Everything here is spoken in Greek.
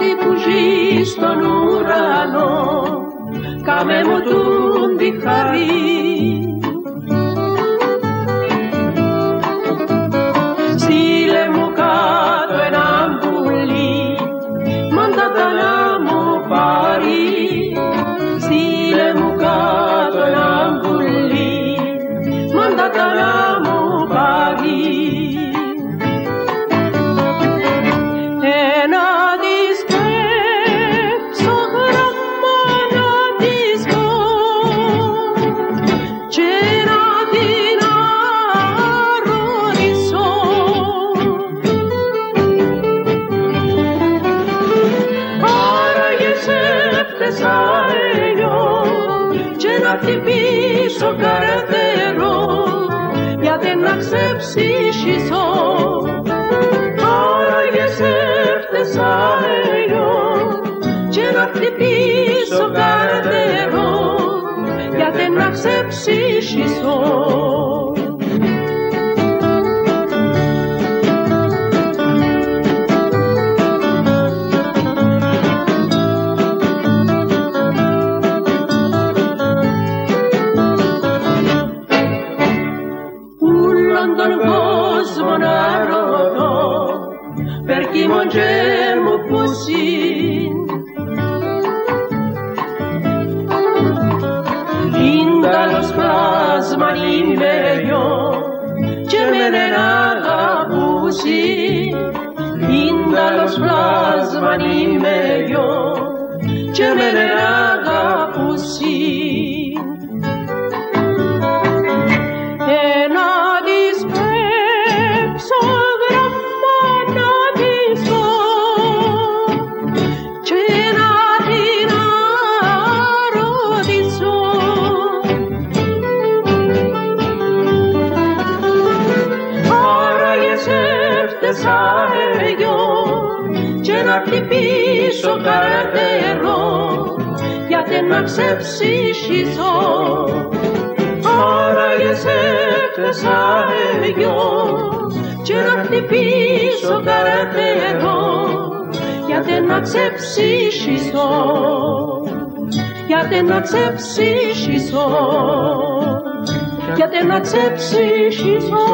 ti πουζεί στον ουρανό κάμε μου τούν τη χαρή Στείλε μου κάτω έναν πουλί μόντα τα να μου πάρει Στείλε μου κάτω έναν πουλί μόντα τα να φταίσα εγώ και να χτυπήσω καρτερό γιατί να ξεψυχήσω Άραγε σε φταίσα εγώ και να χτυπήσω καρτερό γιατί να ξεψυχήσω mon germe poussin. Linda los plasma l'immerio, gemererà la poussin. Los plasma l'immerio, gemererà la. Χτυπήσω καρτερό γιατί να ξεψυχήσω. Άραγες σε φταίσα εγώ και να χτυπήσω καρτερό γιατί να ξεψυχήσω γιατί να ξεψυχήσω γιατί να ξεψυχήσω